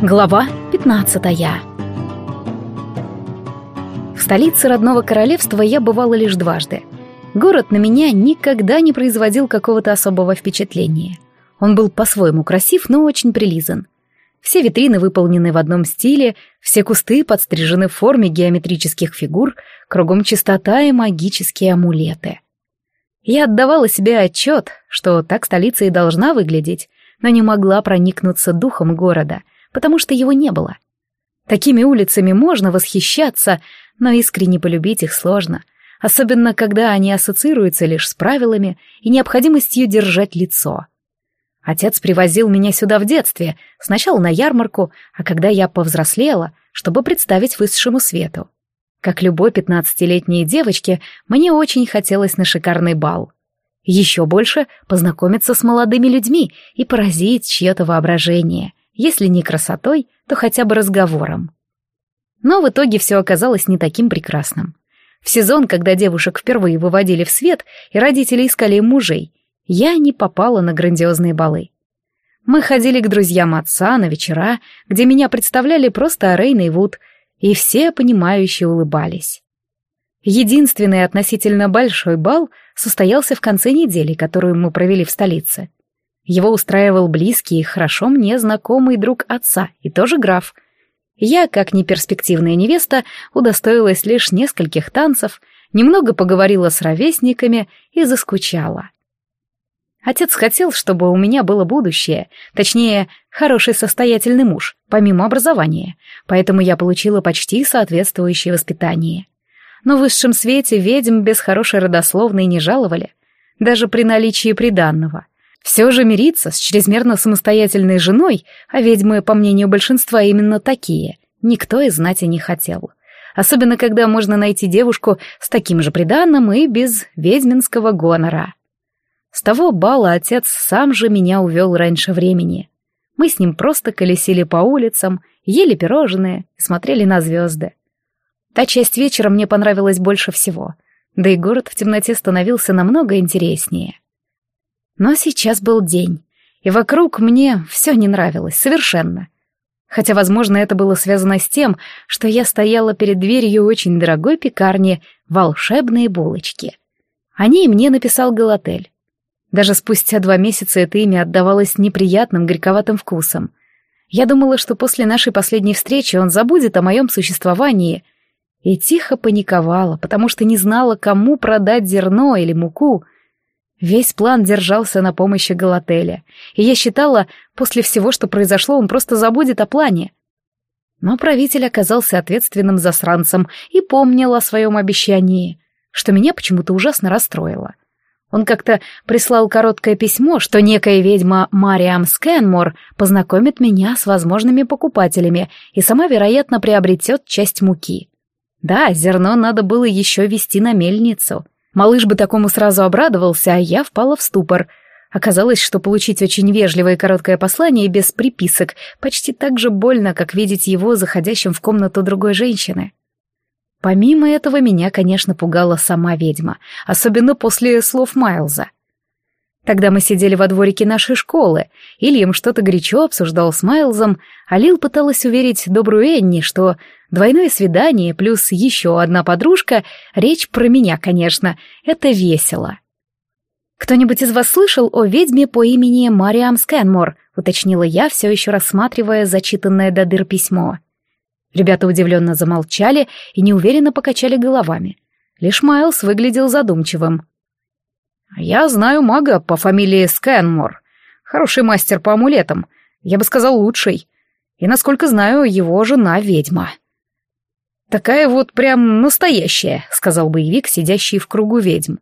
Глава 15 В столице родного королевства я бывала лишь дважды. Город на меня никогда не производил какого-то особого впечатления. Он был по-своему красив, но очень прилизан. Все витрины выполнены в одном стиле, все кусты подстрижены в форме геометрических фигур, кругом чистота и магические амулеты. Я отдавала себе отчет, что так столица и должна выглядеть, но не могла проникнуться духом города — потому что его не было. Такими улицами можно восхищаться, но искренне полюбить их сложно, особенно когда они ассоциируются лишь с правилами и необходимостью держать лицо. Отец привозил меня сюда в детстве, сначала на ярмарку, а когда я повзрослела, чтобы представить высшему свету. Как любой пятнадцатилетней девочке, мне очень хотелось на шикарный бал. Еще больше познакомиться с молодыми людьми и поразить чье-то воображение, если не красотой, то хотя бы разговором. Но в итоге все оказалось не таким прекрасным. В сезон, когда девушек впервые выводили в свет и родители искали им мужей, я не попала на грандиозные балы. Мы ходили к друзьям отца на вечера, где меня представляли просто Рейн и Вуд, и все понимающие улыбались. Единственный относительно большой бал состоялся в конце недели, которую мы провели в столице. Его устраивал близкий и хорошо мне знакомый друг отца, и тоже граф. Я, как неперспективная невеста, удостоилась лишь нескольких танцев, немного поговорила с ровесниками и заскучала. Отец хотел, чтобы у меня было будущее, точнее, хороший состоятельный муж, помимо образования, поэтому я получила почти соответствующее воспитание. Но в высшем свете ведьм без хорошей родословной не жаловали, даже при наличии приданного — все же мириться с чрезмерно самостоятельной женой, а ведьмы, по мнению большинства, именно такие, никто и знать и не хотел. Особенно, когда можно найти девушку с таким же приданным и без ведьминского гонора. С того бала отец сам же меня увел раньше времени. Мы с ним просто колесили по улицам, ели пирожные и смотрели на звезды. Та часть вечера мне понравилась больше всего, да и город в темноте становился намного интереснее. Но сейчас был день, и вокруг мне все не нравилось, совершенно. Хотя, возможно, это было связано с тем, что я стояла перед дверью очень дорогой пекарни «Волшебные булочки». О ней мне написал Галатель. Даже спустя два месяца это имя отдавалось неприятным горьковатым вкусом. Я думала, что после нашей последней встречи он забудет о моем существовании, и тихо паниковала, потому что не знала, кому продать зерно или муку — Весь план держался на помощи Галателя, и я считала, после всего, что произошло, он просто забудет о плане. Но правитель оказался ответственным засранцем и помнил о своем обещании, что меня почему-то ужасно расстроило. Он как-то прислал короткое письмо, что некая ведьма Мариам Скэнмор познакомит меня с возможными покупателями и сама, вероятно, приобретет часть муки. Да, зерно надо было еще везти на мельницу — Малыш бы такому сразу обрадовался, а я впала в ступор. Оказалось, что получить очень вежливое и короткое послание без приписок почти так же больно, как видеть его заходящим в комнату другой женщины. Помимо этого, меня, конечно, пугала сама ведьма, особенно после слов Майлза. Тогда мы сидели во дворике нашей школы, Ильям что-то горячо обсуждал с Майлзом, а Лил пыталась уверить добрую Энни, что двойное свидание плюс еще одна подружка, речь про меня, конечно, это весело. «Кто-нибудь из вас слышал о ведьме по имени Мариам Скэнмор?» — уточнила я, все еще рассматривая зачитанное до дыр письмо. Ребята удивленно замолчали и неуверенно покачали головами. Лишь Майлз выглядел задумчивым. «Я знаю мага по фамилии Скэнмор. Хороший мастер по амулетам. Я бы сказал, лучший. И, насколько знаю, его жена ведьма». «Такая вот прям настоящая», — сказал боевик, сидящий в кругу ведьм.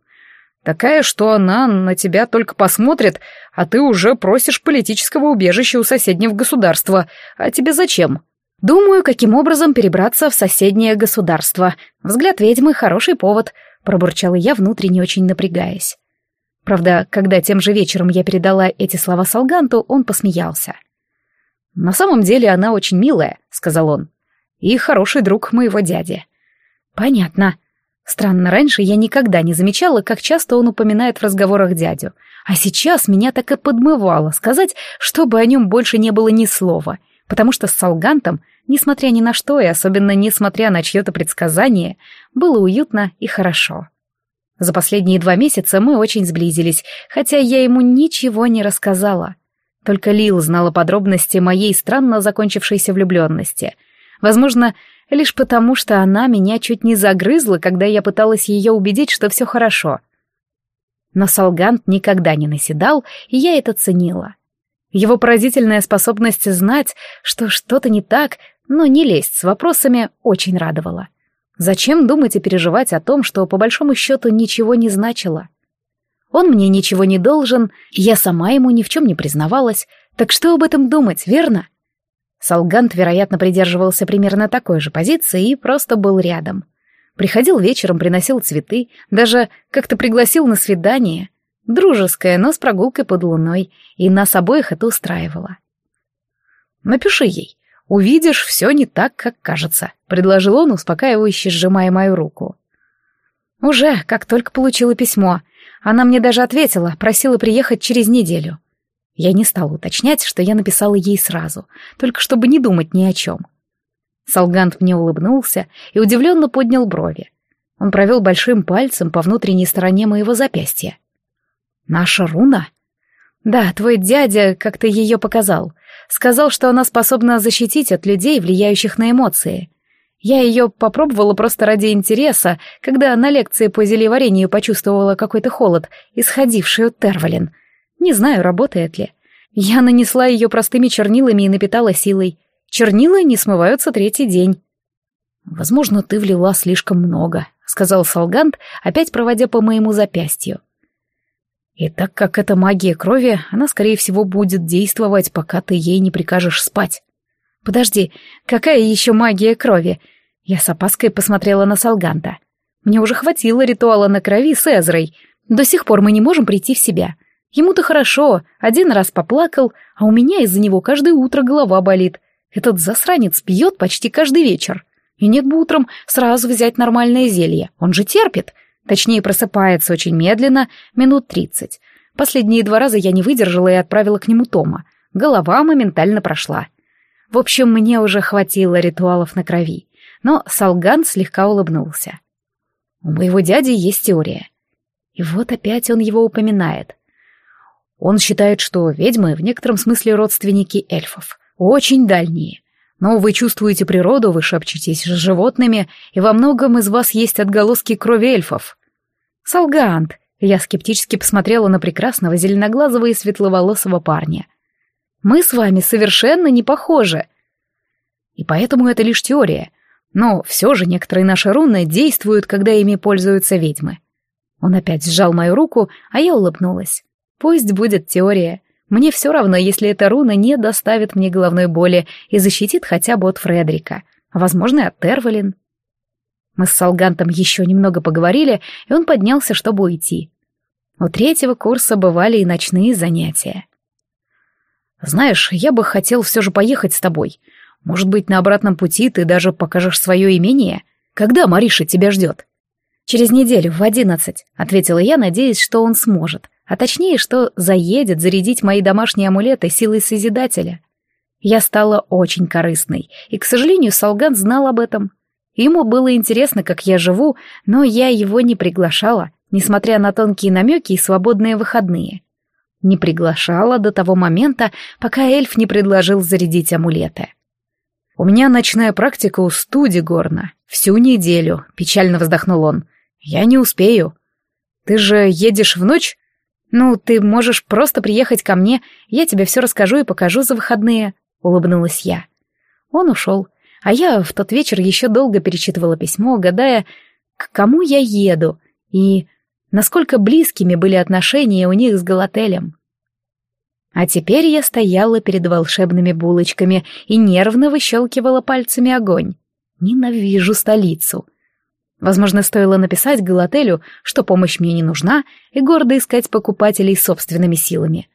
«Такая, что она на тебя только посмотрит, а ты уже просишь политического убежища у соседнего государства. А тебе зачем?» «Думаю, каким образом перебраться в соседнее государство. Взгляд ведьмы — хороший повод», — пробурчала я, внутренне очень напрягаясь. Правда, когда тем же вечером я передала эти слова Салганту, он посмеялся. «На самом деле она очень милая», — сказал он. «И хороший друг моего дяди». «Понятно. Странно, раньше я никогда не замечала, как часто он упоминает в разговорах дядю. А сейчас меня так и подмывало сказать, чтобы о нем больше не было ни слова. потому что с Салгантом, несмотря ни на что и особенно несмотря на чье-то предсказание, было уютно и хорошо. За последние два месяца мы очень сблизились, хотя я ему ничего не рассказала. Только Лил знала подробности моей странно закончившейся влюбленности. Возможно, лишь потому, что она меня чуть не загрызла, когда я пыталась ее убедить, что все хорошо. Но Салгант никогда не наседал, и я это ценила. Его поразительная способность знать, что что-то не так, но не лезть с вопросами, очень радовала. Зачем думать и переживать о том, что по большому счету ничего не значило? Он мне ничего не должен, я сама ему ни в чем не признавалась, так что об этом думать, верно? Салгант, вероятно, придерживался примерно такой же позиции и просто был рядом. Приходил вечером, приносил цветы, даже как-то пригласил на свидание. Дружеское, но с прогулкой под луной, и нас обоих это устраивало. «Напиши ей», «Увидишь, все не так, как кажется», — предложил он, успокаивающе сжимая мою руку. «Уже, как только получила письмо. Она мне даже ответила, просила приехать через неделю». Я не стала уточнять, что я написала ей сразу, только чтобы не думать ни о чем. Салгант мне улыбнулся и удивленно поднял брови. Он провел большим пальцем по внутренней стороне моего запястья. «Наша руна?» «Да, твой дядя как-то ее показал. Сказал, что она способна защитить от людей, влияющих на эмоции. Я ее попробовала просто ради интереса, когда на лекции по зелеварению почувствовала какой-то холод, исходивший от Тервалин. Не знаю, работает ли. Я нанесла ее простыми чернилами и напитала силой. Чернила не смываются третий день. «Возможно, ты влила слишком много», — сказал Салгант, опять проводя по моему запястью. И так как это магия крови, она, скорее всего, будет действовать, пока ты ей не прикажешь спать. Подожди, какая еще магия крови? Я с опаской посмотрела на Салганта. Мне уже хватило ритуала на крови с Эзрой. До сих пор мы не можем прийти в себя. Ему-то хорошо, один раз поплакал, а у меня из-за него каждое утро голова болит. Этот засранец пьет почти каждый вечер. И нет бы утром сразу взять нормальное зелье, он же терпит — Точнее, просыпается очень медленно, минут тридцать. Последние два раза я не выдержала и отправила к нему Тома. Голова моментально прошла. В общем, мне уже хватило ритуалов на крови. Но Салган слегка улыбнулся. У моего дяди есть теория. И вот опять он его упоминает. Он считает, что ведьмы в некотором смысле родственники эльфов. Очень дальние. Но вы чувствуете природу, вы шепчетесь с животными, и во многом из вас есть отголоски крови эльфов. Салгант. Я скептически посмотрела на прекрасного зеленоглазого и светловолосого парня. Мы с вами совершенно не похожи. И поэтому это лишь теория. Но все же некоторые наши руны действуют, когда ими пользуются ведьмы. Он опять сжал мою руку, а я улыбнулась. Пусть будет теория. Мне все равно, если эта руна не доставит мне головной боли и защитит хотя бы от Фредрика, а, возможно, и от Тервалин. Мы с Салгантом еще немного поговорили, и он поднялся, чтобы уйти. У третьего курса бывали и ночные занятия. «Знаешь, я бы хотел все же поехать с тобой. Может быть, на обратном пути ты даже покажешь свое имение? Когда Мариша тебя ждет?» «Через неделю, в одиннадцать», — ответила я, надеясь, что он сможет а точнее, что заедет зарядить мои домашние амулеты силой Созидателя. Я стала очень корыстной, и, к сожалению, Салган знал об этом. Ему было интересно, как я живу, но я его не приглашала, несмотря на тонкие намеки и свободные выходные. Не приглашала до того момента, пока эльф не предложил зарядить амулеты. «У меня ночная практика у студи горна. Всю неделю», — печально вздохнул он. «Я не успею». «Ты же едешь в ночь?» «Ну, ты можешь просто приехать ко мне, я тебе все расскажу и покажу за выходные», — улыбнулась я. Он ушел, а я в тот вечер еще долго перечитывала письмо, гадая, к кому я еду и насколько близкими были отношения у них с Галателем. А теперь я стояла перед волшебными булочками и нервно выщелкивала пальцами огонь. Ненавижу столицу. Возможно, стоило написать Галателю, что помощь мне не нужна, и гордо искать покупателей собственными силами.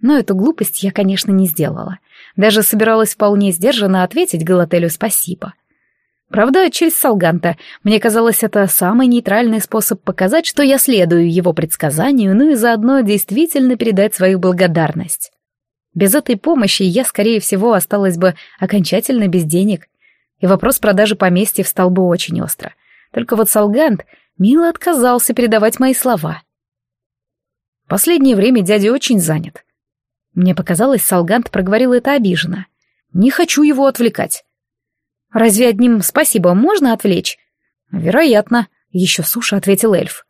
Но эту глупость я, конечно, не сделала. Даже собиралась вполне сдержанно ответить Галателю спасибо. Правда, через Салганта. Мне казалось, это самый нейтральный способ показать, что я следую его предсказанию, ну и заодно действительно передать свою благодарность. Без этой помощи я, скорее всего, осталась бы окончательно без денег. И вопрос продажи поместья встал бы очень остро. Только вот Салгант мило отказался передавать мои слова. Последнее время дядя очень занят. Мне показалось, Салгант проговорил это обиженно. Не хочу его отвлекать. Разве одним спасибо можно отвлечь? Вероятно, еще суша ответил эльф.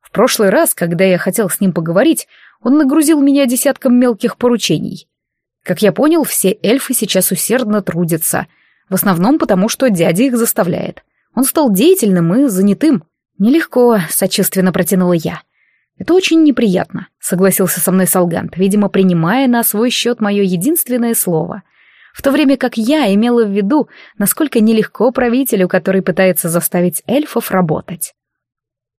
В прошлый раз, когда я хотел с ним поговорить, он нагрузил меня десятком мелких поручений. Как я понял, все эльфы сейчас усердно трудятся, в основном потому, что дядя их заставляет. Он стал деятельным и занятым. Нелегко, сочувственно протянула я. Это очень неприятно, согласился со мной Салгант, видимо, принимая на свой счет мое единственное слово. В то время как я имела в виду, насколько нелегко правителю, который пытается заставить эльфов работать.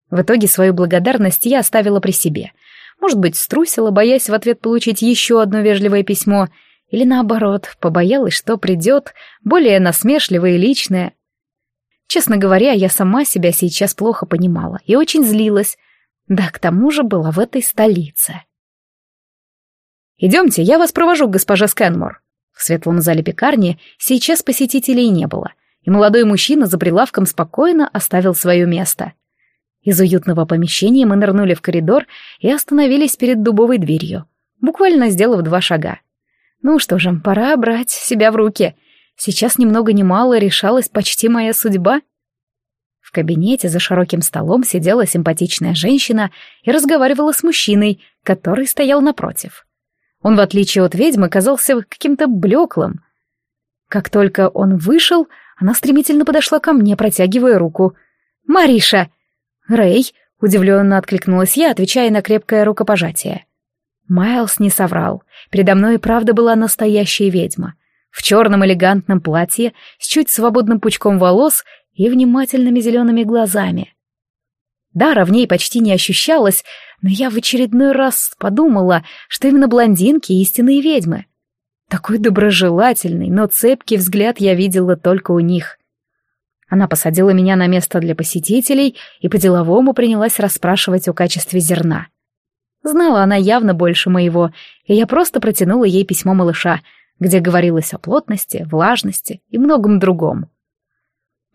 В итоге свою благодарность я оставила при себе — может быть, струсила, боясь в ответ получить еще одно вежливое письмо, или наоборот, побоялась, что придет более насмешливое и личное. Честно говоря, я сама себя сейчас плохо понимала и очень злилась. Да, к тому же была в этой столице. «Идемте, я вас провожу, госпожа Скэнмор». В светлом зале пекарни сейчас посетителей не было, и молодой мужчина за прилавком спокойно оставил свое место. Из уютного помещения мы нырнули в коридор и остановились перед дубовой дверью, буквально сделав два шага. Ну что же, пора брать себя в руки. Сейчас ни много ни мало решалась почти моя судьба. В кабинете за широким столом сидела симпатичная женщина и разговаривала с мужчиной, который стоял напротив. Он, в отличие от ведьмы, казался каким-то блеклым. Как только он вышел, она стремительно подошла ко мне, протягивая руку. «Мариша!» «Рэй!» — удивленно откликнулась я, отвечая на крепкое рукопожатие. Майлз не соврал. Передо мной и правда была настоящая ведьма. В черном элегантном платье, с чуть свободным пучком волос и внимательными зелеными глазами. Дара в почти не ощущалось, но я в очередной раз подумала, что именно блондинки — истинные ведьмы. Такой доброжелательный, но цепкий взгляд я видела только у них. Она посадила меня на место для посетителей и по-деловому принялась расспрашивать о качестве зерна. Знала она явно больше моего, и я просто протянула ей письмо малыша, где говорилось о плотности, влажности и многом другом.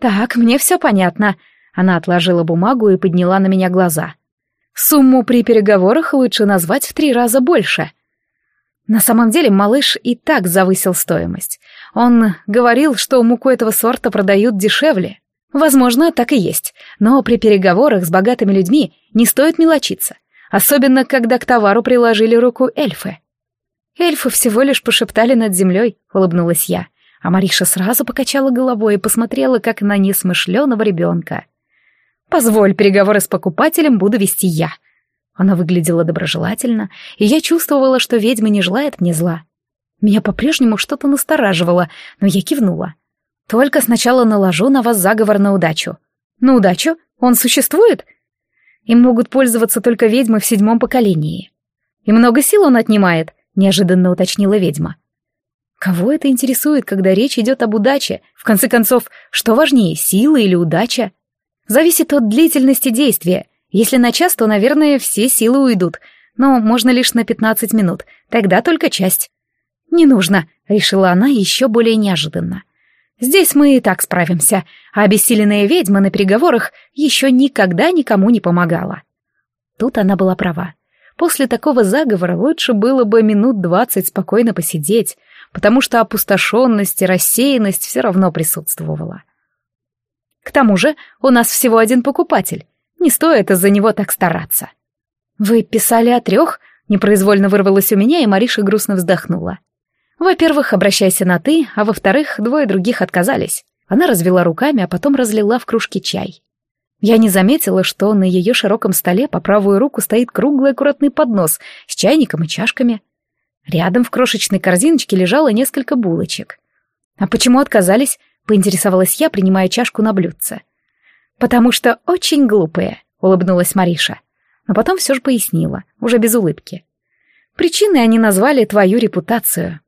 «Так, мне все понятно», — она отложила бумагу и подняла на меня глаза. «Сумму при переговорах лучше назвать в три раза больше». На самом деле малыш и так завысил стоимость. Он говорил, что муку этого сорта продают дешевле. Возможно, так и есть, но при переговорах с богатыми людьми не стоит мелочиться, особенно когда к товару приложили руку эльфы. Эльфы всего лишь пошептали над землей, улыбнулась я, а Мариша сразу покачала головой и посмотрела, как на несмышленого ребенка. «Позволь, переговоры с покупателем буду вести я», она выглядела доброжелательно, и я чувствовала, что ведьма не желает мне зла. Меня по-прежнему что-то настораживало, но я кивнула. Только сначала наложу на вас заговор на удачу. На удачу? Он существует? Им могут пользоваться только ведьмы в седьмом поколении. И много сил он отнимает, неожиданно уточнила ведьма. Кого это интересует, когда речь идет об удаче? В конце концов, что важнее, сила или удача? Зависит от длительности действия — если на час, то, наверное, все силы уйдут, но можно лишь на пятнадцать минут, тогда только часть. «Не нужно», — решила она еще более неожиданно. «Здесь мы и так справимся, а обессиленная ведьма на переговорах еще никогда никому не помогала». Тут она была права. После такого заговора лучше было бы минут двадцать спокойно посидеть, потому что опустошенность и рассеянность все равно присутствовала. К тому же у нас всего один покупатель, не стоит из-за него так стараться. «Вы писали о трех?» — непроизвольно вырвалось у меня, и Мариша грустно вздохнула. «Во-первых, обращайся на «ты», а во-вторых, двое других отказались». Она развела руками, а потом разлила в кружке чай. Я не заметила, что на ее широком столе по правую руку стоит круглый аккуратный поднос с чайником и чашками. Рядом в крошечной корзиночке лежало несколько булочек. «А почему отказались?» — поинтересовалась я, принимая чашку на блюдце. «Потому что очень глупые», — улыбнулась Мариша. Но потом все же пояснила, уже без улыбки. «Причиной они назвали твою репутацию».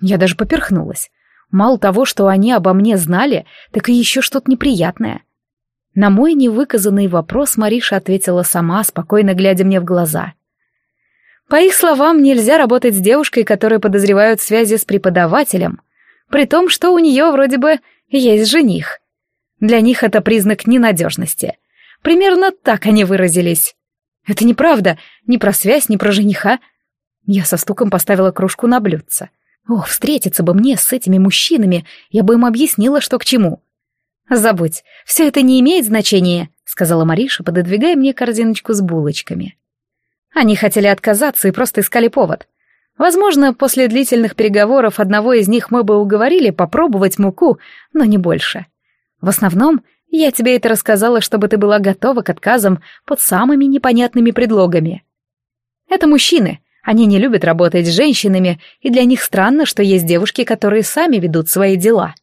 Я даже поперхнулась. Мало того, что они обо мне знали, так и еще что-то неприятное. На мой невыказанный вопрос Мариша ответила сама, спокойно глядя мне в глаза. По их словам, нельзя работать с девушкой, которая подозревают связи с преподавателем, при том, что у нее вроде бы есть жених. Для них это признак ненадежности. Примерно так они выразились. Это неправда, ни про связь, ни про жениха. Я со стуком поставила кружку на блюдце. Ох, встретиться бы мне с этими мужчинами, я бы им объяснила, что к чему. «Забудь, все это не имеет значения», — сказала Мариша, пододвигая мне корзиночку с булочками. Они хотели отказаться и просто искали повод. Возможно, после длительных переговоров одного из них мы бы уговорили попробовать муку, но не больше. В основном, я тебе это рассказала, чтобы ты была готова к отказам под самыми непонятными предлогами. Это мужчины, они не любят работать с женщинами, и для них странно, что есть девушки, которые сами ведут свои дела.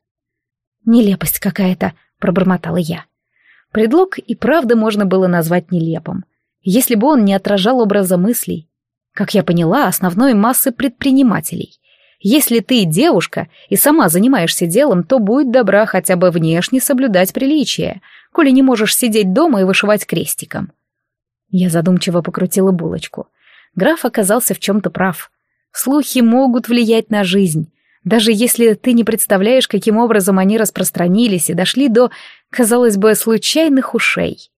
«Нелепость какая-то», — пробормотала я. Предлог и правда можно было назвать нелепым, если бы он не отражал образа мыслей. Как я поняла, основной массы предпринимателей. Если ты девушка и сама занимаешься делом, то будь добра хотя бы внешне соблюдать приличие, коли не можешь сидеть дома и вышивать крестиком. Я задумчиво покрутила булочку — Граф оказался в чем-то прав. Слухи могут влиять на жизнь, даже если ты не представляешь, каким образом они распространились и дошли до, казалось бы, случайных ушей.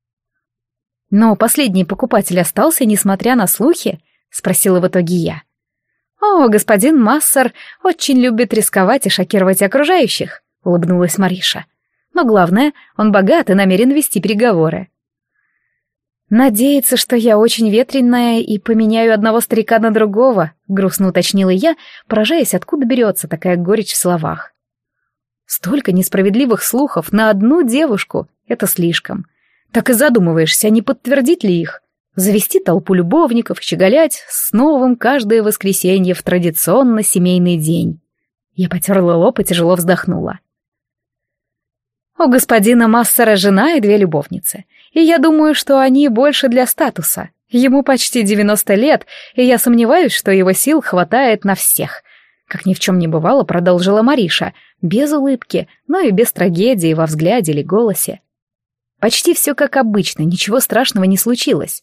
«Но последний покупатель остался, несмотря на слухи?» — спросила в итоге я. «О, господин Массер очень любит рисковать и шокировать окружающих», — улыбнулась Мариша. «Но главное, он богат и намерен вести переговоры. «Надеется, что я очень ветреная и поменяю одного старика на другого», — грустно уточнила я, поражаясь, откуда берется такая горечь в словах. «Столько несправедливых слухов на одну девушку — это слишком. Так и задумываешься, не подтвердить ли их? Завести толпу любовников, щеголять с новым каждое воскресенье в традиционно семейный день». Я потерла лоб и тяжело вздохнула. У господина Массера жена и две любовницы — и я думаю, что они больше для статуса. Ему почти 90 лет, и я сомневаюсь, что его сил хватает на всех. Как ни в чем не бывало, продолжила Мариша, без улыбки, но и без трагедии во взгляде или голосе. Почти все как обычно, ничего страшного не случилось.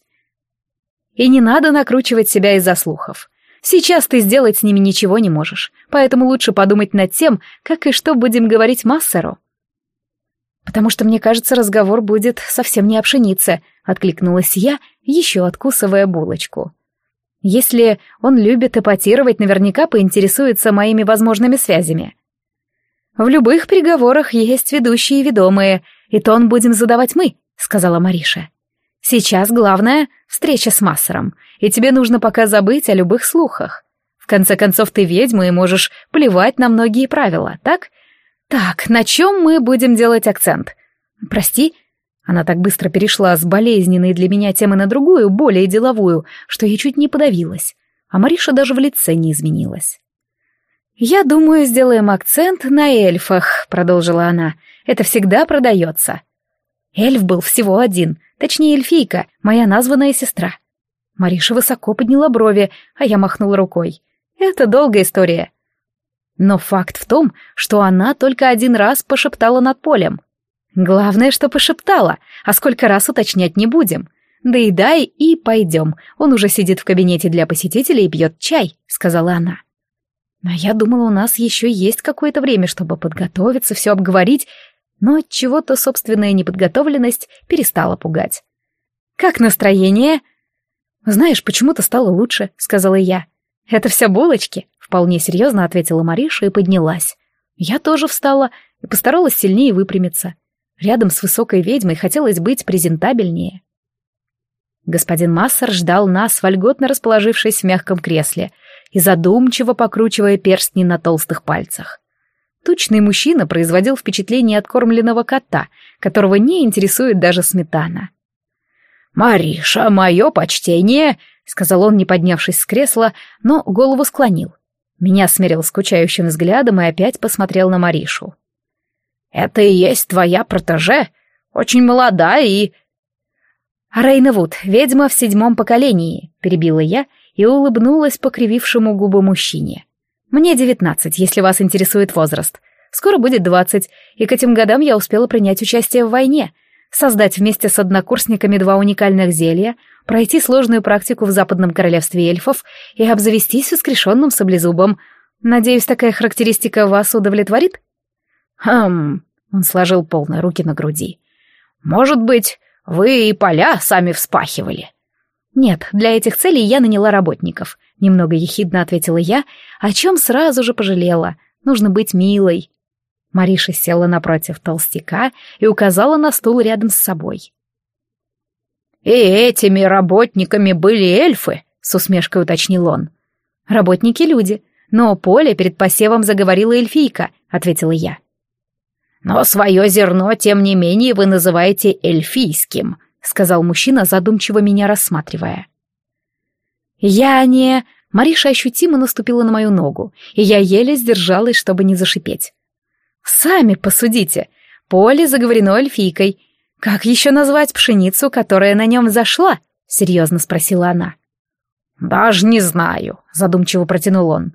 И не надо накручивать себя из-за слухов. Сейчас ты сделать с ними ничего не можешь, поэтому лучше подумать над тем, как и что будем говорить Массеру потому что мне кажется, разговор будет совсем не о пшенице», — откликнулась я, еще откусывая булочку. «Если он любит эпатировать, наверняка поинтересуется моими возможными связями». «В любых переговорах есть ведущие и ведомые, и тон будем задавать мы», — сказала Мариша. «Сейчас главное — встреча с Массером, и тебе нужно пока забыть о любых слухах. В конце концов, ты ведьма и можешь плевать на многие правила, так? «Так, на чем мы будем делать акцент?» «Прости?» Она так быстро перешла с болезненной для меня темы на другую, более деловую, что я чуть не подавилась. А Мариша даже в лице не изменилась. «Я думаю, сделаем акцент на эльфах», — продолжила она. «Это всегда продается». Эльф был всего один, точнее эльфийка, моя названная сестра. Мариша высоко подняла брови, а я махнула рукой. «Это долгая история. Но факт в том, что она только один раз пошептала над полем. Главное, что пошептала, а сколько раз уточнять не будем. Да и дай и пойдем. Он уже сидит в кабинете для посетителей и пьет чай, сказала она. А я думала, у нас еще есть какое-то время, чтобы подготовиться, все обговорить, но чего-то собственная неподготовленность перестала пугать. «Как настроение?» «Знаешь, почему-то стало лучше», — сказала я. «Это все булочки», Вполне серьезно ответила Мариша и поднялась. Я тоже встала и постаралась сильнее выпрямиться. Рядом с высокой ведьмой хотелось быть презентабельнее. Господин Массер ждал нас, вольготно расположившись в мягком кресле и задумчиво покручивая перстни на толстых пальцах. Тучный мужчина производил впечатление откормленного кота, которого не интересует даже сметана. «Мариша, мое почтение!» — сказал он, не поднявшись с кресла, но голову склонил. Меня смерил скучающим взглядом и опять посмотрел на Маришу. «Это и есть твоя протеже? Очень молода и...» «Рейна Вуд, ведьма в седьмом поколении», — перебила я и улыбнулась покривившему губы мужчине. «Мне девятнадцать, если вас интересует возраст. Скоро будет двадцать, и к этим годам я успела принять участие в войне, создать вместе с однокурсниками два уникальных зелья, пройти сложную практику в Западном Королевстве эльфов и обзавестись воскрешенным саблезубом. Надеюсь, такая характеристика вас удовлетворит? Хм, он сложил полные руки на груди. Может быть, вы и поля сами вспахивали? Нет, для этих целей я наняла работников. Немного ехидно ответила я, о чем сразу же пожалела. Нужно быть милой. Мариша села напротив толстяка и указала на стул рядом с собой. «И этими работниками были эльфы?» — с усмешкой уточнил он. «Работники — люди, но поле перед посевом заговорила эльфийка», — ответила я. «Но свое зерно, тем не менее, вы называете эльфийским», — сказал мужчина, задумчиво меня рассматривая. «Я не...» Мариша ощутимо наступила на мою ногу, и я еле сдержалась, чтобы не зашипеть. «Сами посудите. Поле заговорено эльфийкой. Как еще назвать пшеницу, которая на нем зашла?» — серьезно спросила она. «Даже не знаю», — задумчиво протянул он.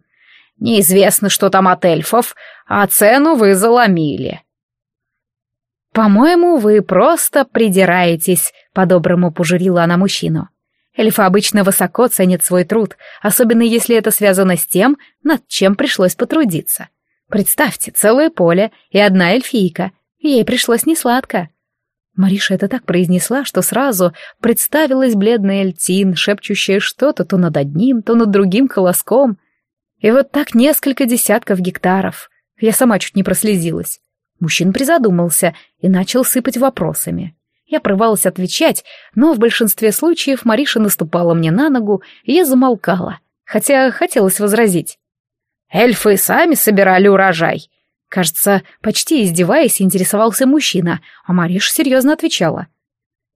«Неизвестно, что там от эльфов, а цену вы заломили». «По-моему, вы просто придираетесь», — по-доброму пожурила она мужчину. Эльфы обычно высоко ценят свой труд, особенно если это связано с тем, над чем пришлось потрудиться. Представьте, целое поле и одна эльфийка. Ей пришлось несладко. Мариша это так произнесла, что сразу представилась бледная Эльтин, шепчущая что-то то над одним, то над другим колоском. И вот так несколько десятков гектаров. Я сама чуть не прослезилась. Мужчина призадумался и начал сыпать вопросами. Я прорывалась отвечать, но в большинстве случаев Мариша наступала мне на ногу, и я замолкала, хотя хотелось возразить. «Эльфы сами собирали урожай!» Кажется, почти издеваясь, интересовался мужчина, а Мариша серьезно отвечала.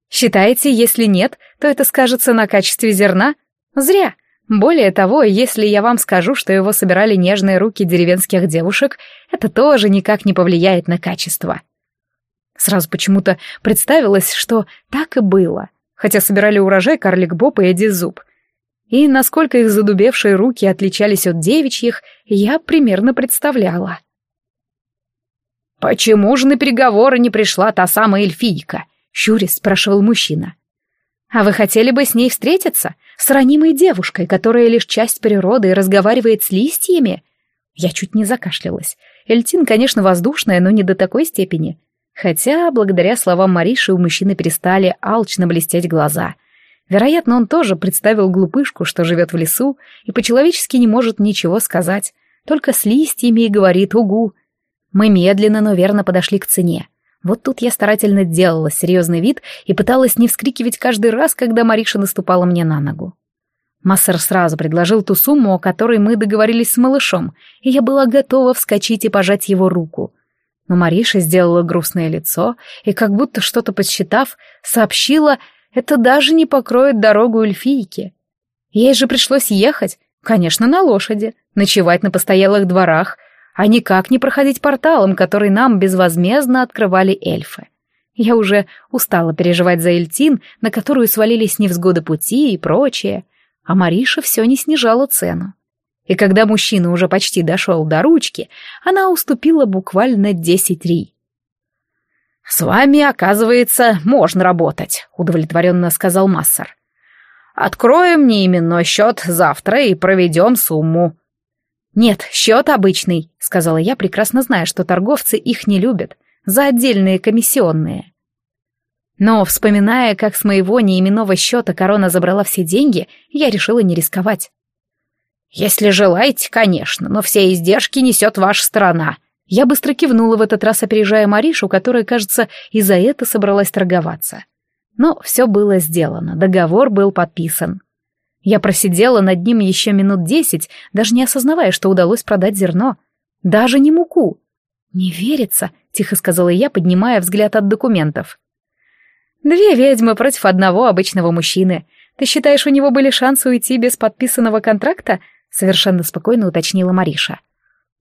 «Считаете, если нет, то это скажется на качестве зерна? Зря. Более того, если я вам скажу, что его собирали нежные руки деревенских девушек, это тоже никак не повлияет на качество. Сразу почему-то представилось, что так и было, хотя собирали урожай карлик Боб и Эдди Зуб. И насколько их задубевшие руки отличались от девичьих, я примерно представляла. «Почему же на переговоры не пришла та самая эльфийка?» — щурясь спрашивал мужчина. «А вы хотели бы с ней встретиться? С ранимой девушкой, которая лишь часть природы и разговаривает с листьями?» Я чуть не закашлялась. Эльтин, конечно, воздушная, но не до такой степени. Хотя, благодаря словам Мариши, у мужчины перестали алчно блестеть глаза. Вероятно, он тоже представил глупышку, что живет в лесу и по-человечески не может ничего сказать, только с листьями и говорит «угу». Мы медленно, но верно подошли к цене. Вот тут я старательно делала серьезный вид и пыталась не вскрикивать каждый раз, когда Мариша наступала мне на ногу. Массер сразу предложил ту сумму, о которой мы договорились с малышом, и я была готова вскочить и пожать его руку. Но Мариша сделала грустное лицо и, как будто что-то подсчитав, сообщила, это даже не покроет дорогу эльфийке. Ей же пришлось ехать, конечно, на лошади, ночевать на постоялых дворах, а никак не проходить порталом, который нам безвозмездно открывали эльфы. Я уже устала переживать за Эльтин, на которую свалились невзгоды пути и прочее, а Мариша все не снижала цену и когда мужчина уже почти дошел до ручки, она уступила буквально десять ри. «С вами, оказывается, можно работать», — удовлетворенно сказал Массер. «Откроем мне именной счет завтра и проведем сумму». «Нет, счет обычный», — сказала я, прекрасно зная, что торговцы их не любят, за отдельные комиссионные. Но, вспоминая, как с моего неименного счета корона забрала все деньги, я решила не рисковать. «Если желаете, конечно, но все издержки несет ваша сторона». Я быстро кивнула в этот раз, опережая Маришу, которая, кажется, и за это собралась торговаться. Но все было сделано, договор был подписан. Я просидела над ним еще минут десять, даже не осознавая, что удалось продать зерно. Даже не муку. «Не верится», — тихо сказала я, поднимая взгляд от документов. «Две ведьмы против одного обычного мужчины. Ты считаешь, у него были шансы уйти без подписанного контракта?» совершенно спокойно уточнила Мариша.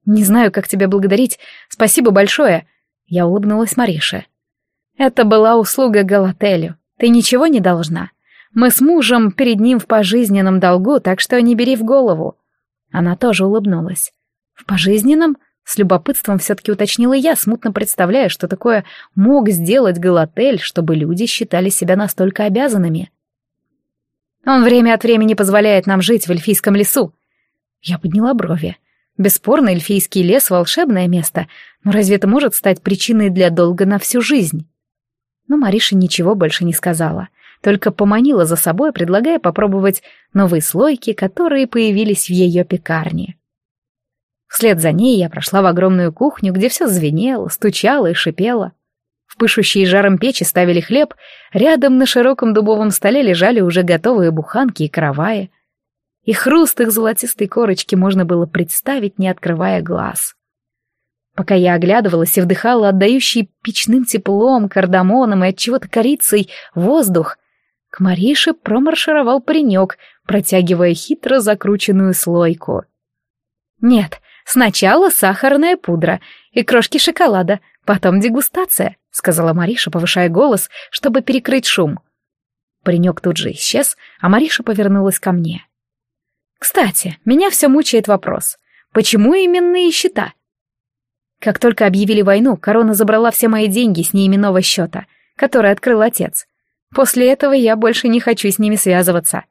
«Не знаю, как тебя благодарить. Спасибо большое!» Я улыбнулась Марише. «Это была услуга Галателю. Ты ничего не должна. Мы с мужем перед ним в пожизненном долгу, так что не бери в голову». Она тоже улыбнулась. «В пожизненном?» С любопытством все-таки уточнила я, смутно представляя, что такое мог сделать Галатель, чтобы люди считали себя настолько обязанными. Он время от времени позволяет нам жить в эльфийском лесу». Я подняла брови. Бесспорно, эльфийский лес — волшебное место, но разве это может стать причиной для долга на всю жизнь? Но Мариша ничего больше не сказала, только поманила за собой, предлагая попробовать новые слойки, которые появились в ее пекарне. Вслед за ней я прошла в огромную кухню, где все звенело, стучало и шипело. В пышущие жаром печи ставили хлеб, рядом на широком дубовом столе лежали уже готовые буханки и караваи. И хруст их золотистой корочки можно было представить, не открывая глаз. Пока я оглядывалась и вдыхала отдающий печным теплом, кардамоном и от чего-то корицей воздух, к Марише промаршировал паренек, протягивая хитро закрученную слойку. «Нет, сначала сахарная пудра и крошки шоколада, потом дегустация», — сказала Мариша, повышая голос, чтобы перекрыть шум. Паренек тут же исчез, а Мариша повернулась ко мне. «Кстати, меня все мучает вопрос. Почему именные счета?» Как только объявили войну, корона забрала все мои деньги с неименного счета, который открыл отец. После этого я больше не хочу с ними связываться.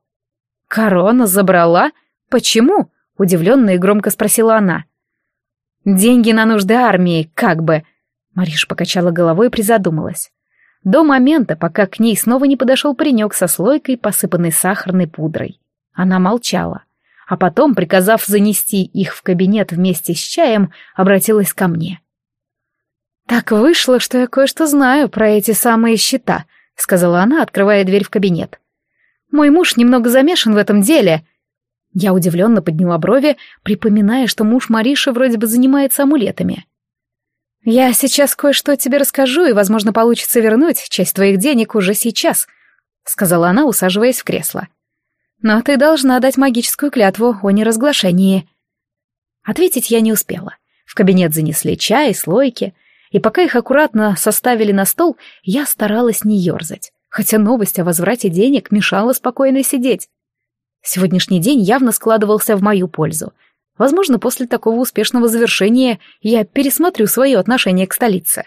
«Корона забрала? Почему?» — удивленно и громко спросила она. «Деньги на нужды армии, как бы...» Мариш покачала головой и призадумалась. До момента, пока к ней снова не подошел паренек со слойкой, посыпанной сахарной пудрой. Она молчала а потом, приказав занести их в кабинет вместе с чаем, обратилась ко мне. «Так вышло, что я кое-что знаю про эти самые счета», — сказала она, открывая дверь в кабинет. «Мой муж немного замешан в этом деле». Я удивленно подняла брови, припоминая, что муж Мариши вроде бы занимается амулетами. «Я сейчас кое-что тебе расскажу, и, возможно, получится вернуть часть твоих денег уже сейчас», — сказала она, усаживаясь в кресло. Но ты должна дать магическую клятву о неразглашении. Ответить я не успела. В кабинет занесли чай слойки, и пока их аккуратно составили на стол, я старалась не ерзать, хотя новость о возврате денег мешала спокойно сидеть. Сегодняшний день явно складывался в мою пользу. Возможно, после такого успешного завершения я пересмотрю свое отношение к столице.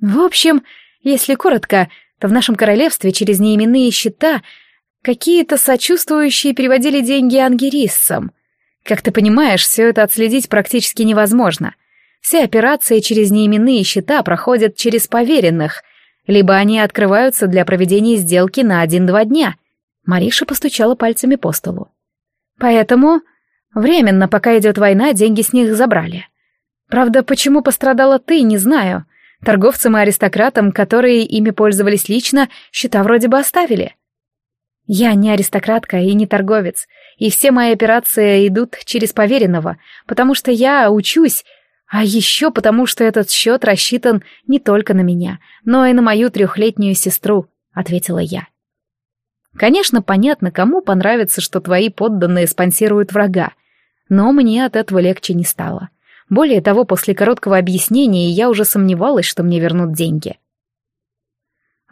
В общем, если коротко, то в нашем королевстве через неименные счета Какие-то сочувствующие переводили деньги ангериссам. Как ты понимаешь, все это отследить практически невозможно. Все операции через неименные счета проходят через поверенных, либо они открываются для проведения сделки на один-два дня. Мариша постучала пальцами по столу. Поэтому временно, пока идет война, деньги с них забрали. Правда, почему пострадала ты, не знаю. Торговцам и аристократам, которые ими пользовались лично, счета вроде бы оставили. Я не аристократка и не торговец, и все мои операции идут через поверенного, потому что я учусь, а еще потому что этот счет рассчитан не только на меня, но и на мою трехлетнюю сестру, ответила я. Конечно, понятно, кому понравится, что твои подданные спонсируют врага, но мне от этого легче не стало. Более того, после короткого объяснения я уже сомневалась, что мне вернут деньги.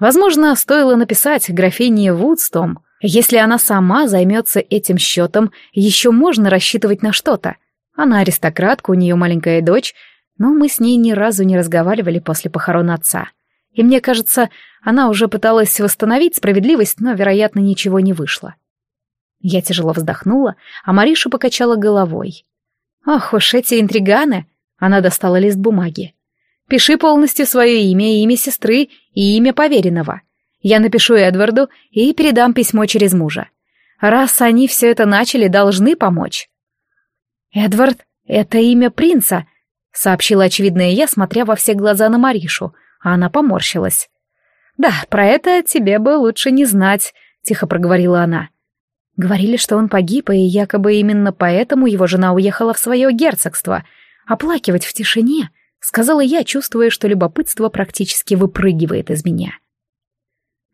Возможно, стоило написать графине Вудстом. Если она сама займется этим счетом, еще можно рассчитывать на что-то. Она аристократка, у нее маленькая дочь, но мы с ней ни разу не разговаривали после похорон отца. И мне кажется, она уже пыталась восстановить справедливость, но, вероятно, ничего не вышло. Я тяжело вздохнула, а Мариша покачала головой. «Ох уж эти интриганы!» Она достала лист бумаги. Пиши полностью свое имя, имя сестры и имя поверенного. Я напишу Эдварду и передам письмо через мужа. Раз они все это начали, должны помочь. Эдвард — это имя принца, сообщила очевидная я, смотря во все глаза на Маришу, а она поморщилась. Да, про это тебе бы лучше не знать, тихо проговорила она. Говорили, что он погиб, и якобы именно поэтому его жена уехала в свое герцогство. Оплакивать в тишине — сказала я, чувствуя, что любопытство практически выпрыгивает из меня.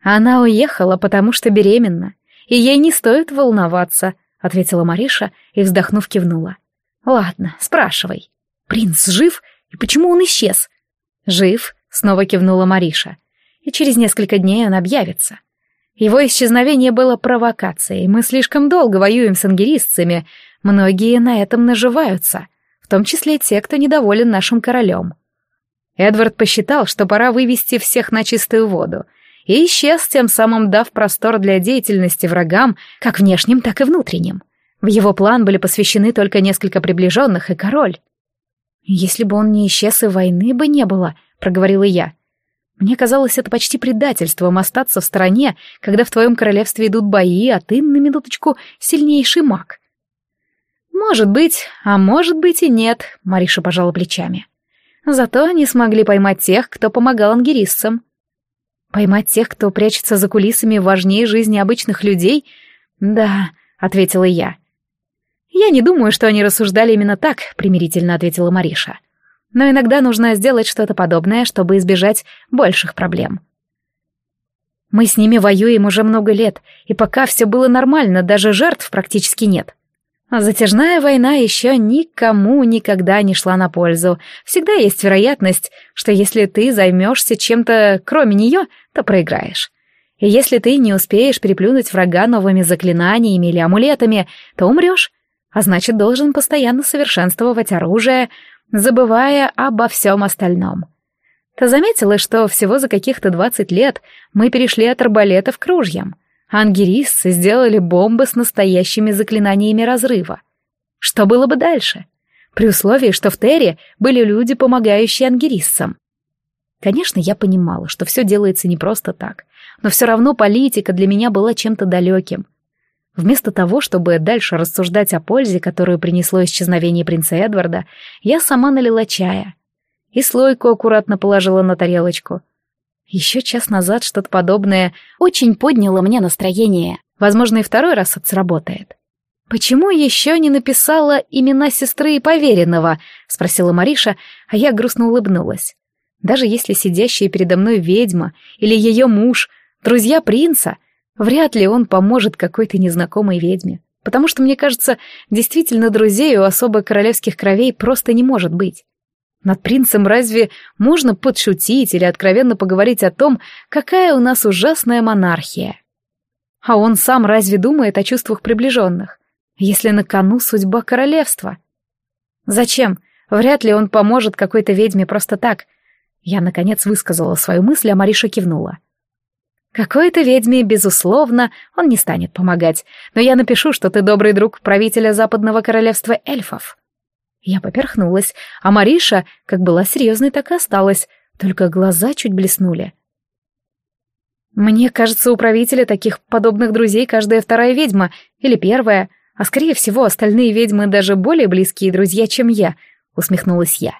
Она уехала, потому что беременна, и ей не стоит волноваться, ответила Мариша и, вздохнув, кивнула. Ладно, спрашивай. Принц жив? И почему он исчез? Жив, снова кивнула Мариша. И через несколько дней он объявится. Его исчезновение было провокацией. Мы слишком долго воюем с ангерисцами. Многие на этом наживаются том числе те, кто недоволен нашим королем. Эдвард посчитал, что пора вывести всех на чистую воду, и исчез, тем самым дав простор для деятельности врагам, как внешним, так и внутренним. В его план были посвящены только несколько приближенных и король. «Если бы он не исчез, и войны бы не было», — проговорила я. «Мне казалось, это почти предательством остаться в стороне, когда в твоем королевстве идут бои, а ты, на минуточку, сильнейший маг». «Может быть, а может быть и нет», — Мариша пожала плечами. «Зато они смогли поймать тех, кто помогал ангеристцам». «Поймать тех, кто прячется за кулисами важнее жизни обычных людей?» «Да», — ответила я. «Я не думаю, что они рассуждали именно так», — примирительно ответила Мариша. «Но иногда нужно сделать что-то подобное, чтобы избежать больших проблем». Мы с ними воюем уже много лет, и пока все было нормально, даже жертв практически нет. А затяжная война еще никому никогда не шла на пользу. Всегда есть вероятность, что если ты займешься чем-то кроме нее, то проиграешь. И если ты не успеешь переплюнуть врага новыми заклинаниями или амулетами, то умрешь а значит, должен постоянно совершенствовать оружие, забывая обо всем остальном. Ты заметила, что всего за каких-то двадцать лет мы перешли от арбалетов к ружьям, а ангерисцы сделали бомбы с настоящими заклинаниями разрыва. Что было бы дальше? При условии, что в Терре были люди, помогающие ангерисцам. Конечно, я понимала, что все делается не просто так, но все равно политика для меня была чем-то далеким — Вместо того, чтобы дальше рассуждать о пользе, которую принесло исчезновение принца Эдварда, я сама налила чая. И слойку аккуратно положила на тарелочку. Еще час назад что-то подобное очень подняло мне настроение. Возможно, и второй раз это сработает. «Почему еще не написала имена сестры и поверенного?» — спросила Мариша, а я грустно улыбнулась. Даже если сидящая передо мной ведьма или ее муж, друзья принца — Вряд ли он поможет какой-то незнакомой ведьме, потому что, мне кажется, действительно друзей у особо королевских кровей просто не может быть. Над принцем разве можно подшутить или откровенно поговорить о том, какая у нас ужасная монархия? А он сам разве думает о чувствах приближенных, если на кону судьба королевства? Зачем? Вряд ли он поможет какой-то ведьме просто так. Я, наконец, высказала свою мысль, а Мариша кивнула. — какой-то ведьме, безусловно, он не станет помогать, но я напишу, что ты добрый друг правителя западного королевства эльфов. Я поперхнулась, а Мариша, как была серьезной, так и осталась, только глаза чуть блеснули. Мне кажется, у правителя таких подобных друзей каждая вторая ведьма, или первая, а скорее всего остальные ведьмы даже более близкие друзья, чем я, усмехнулась я.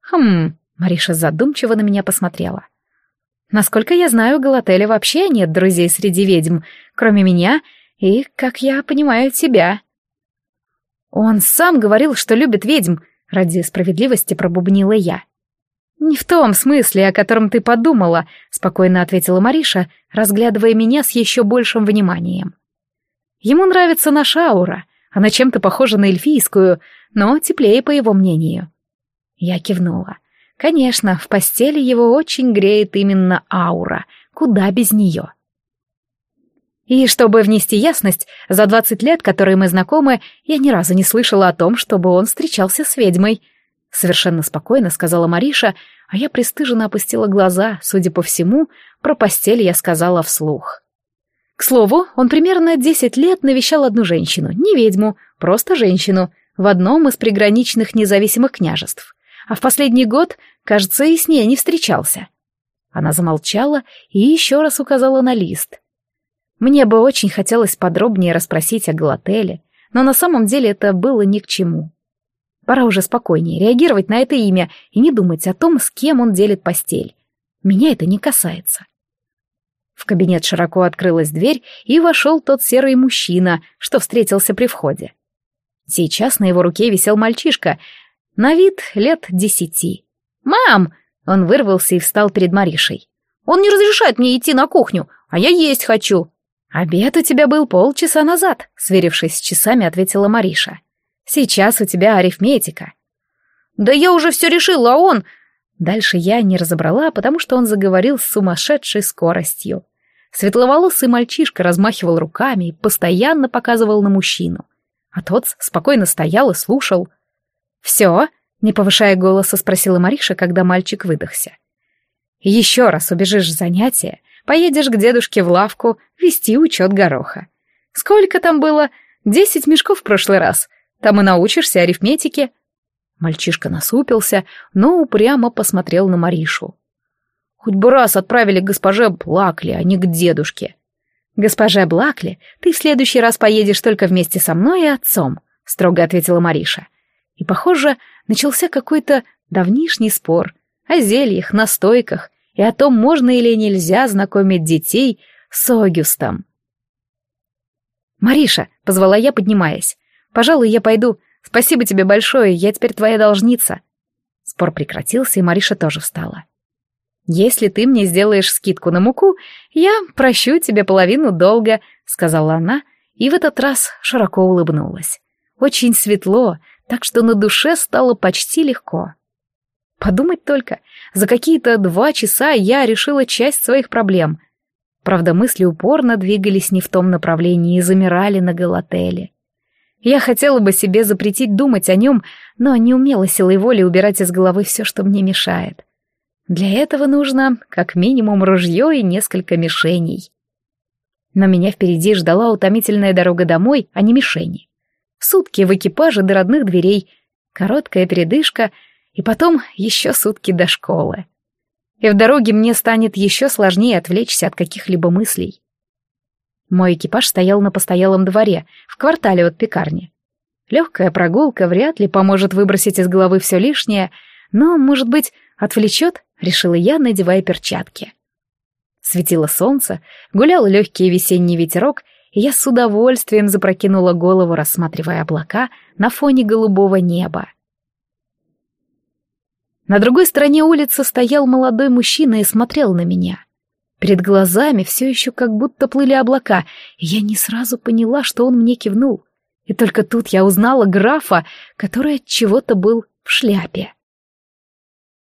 Хм, Мариша задумчиво на меня посмотрела. Насколько я знаю, у Галателя вообще нет друзей среди ведьм, кроме меня и, как я понимаю, тебя. Он сам говорил, что любит ведьм, ради справедливости пробубнила я. «Не в том смысле, о котором ты подумала», — спокойно ответила Мариша, разглядывая меня с еще большим вниманием. «Ему нравится наша аура. Она чем-то похожа на эльфийскую, но теплее, по его мнению». Я кивнула. Конечно, в постели его очень греет именно аура, куда без нее. И чтобы внести ясность, за двадцать лет, которые мы знакомы, я ни разу не слышала о том, чтобы он встречался с ведьмой. Совершенно спокойно сказала Мариша, а я пристыженно опустила глаза, судя по всему, про постель я сказала вслух. К слову, он примерно десять лет навещал одну женщину, не ведьму, просто женщину, в одном из приграничных независимых княжеств а в последний год, кажется, и с ней не встречался. Она замолчала и еще раз указала на лист. Мне бы очень хотелось подробнее расспросить о Галателе, но на самом деле это было ни к чему. Пора уже спокойнее реагировать на это имя и не думать о том, с кем он делит постель. Меня это не касается. В кабинет широко открылась дверь, и вошел тот серый мужчина, что встретился при входе. Сейчас на его руке висел мальчишка, на вид лет десяти. «Мам!» — он вырвался и встал перед Маришей. «Он не разрешает мне идти на кухню, а я есть хочу!» «Обед у тебя был полчаса назад», — сверившись с часами, ответила Мариша. «Сейчас у тебя арифметика». «Да я уже все решила, а он...» Дальше я не разобрала, потому что он заговорил с сумасшедшей скоростью. Светловолосый мальчишка размахивал руками и постоянно показывал на мужчину. А тот спокойно стоял и слушал — «Все?» — не повышая голоса, спросила Мариша, когда мальчик выдохся. «Еще раз убежишь занятия, Поедешь к дедушке в лавку вести учет гороха. Сколько там было? Десять мешков в прошлый раз. Там и научишься арифметике». Мальчишка насупился, но упрямо посмотрел на Маришу. «Хоть бы раз отправили к госпоже Блакли, а не к дедушке». «Госпожа Блакли, ты в следующий раз поедешь только вместе со мной и отцом», — строго ответила Мариша. И, похоже, начался какой-то давнишний спор о зельях, настойках и о том, можно или нельзя знакомить детей с Огюстом. «Мариша», — позвала я, поднимаясь, — «пожалуй, я пойду. Спасибо тебе большое, я теперь твоя должница». Спор прекратился, и Мариша тоже встала. «Если ты мне сделаешь скидку на муку, я прощу тебе половину долга», — сказала она, и в этот раз широко улыбнулась. Очень светло, так что на душе стало почти легко. Подумать только, за какие-то два часа я решила часть своих проблем. Правда, мысли упорно двигались не в том направлении и замирали на Галателе. Я хотела бы себе запретить думать о нем, но не умела силой воли убирать из головы все, что мне мешает. Для этого нужно как минимум ружье и несколько мишеней. Но меня впереди ждала утомительная дорога домой, а не мишени. Сутки в экипаже до родных дверей, короткая передышка и потом еще сутки до школы. И в дороге мне станет еще сложнее отвлечься от каких-либо мыслей. Мой экипаж стоял на постоялом дворе, в квартале от пекарни. Легкая прогулка вряд ли поможет выбросить из головы все лишнее, но, может быть, отвлечет, решила я, надевая перчатки. Светило солнце, гулял легкий весенний ветерок, и я с удовольствием запрокинула голову, рассматривая облака на фоне голубого неба. На другой стороне улицы стоял молодой мужчина и смотрел на меня. Перед глазами все еще как будто плыли облака, и я не сразу поняла, что он мне кивнул. И только тут я узнала графа, который от чего-то был в шляпе.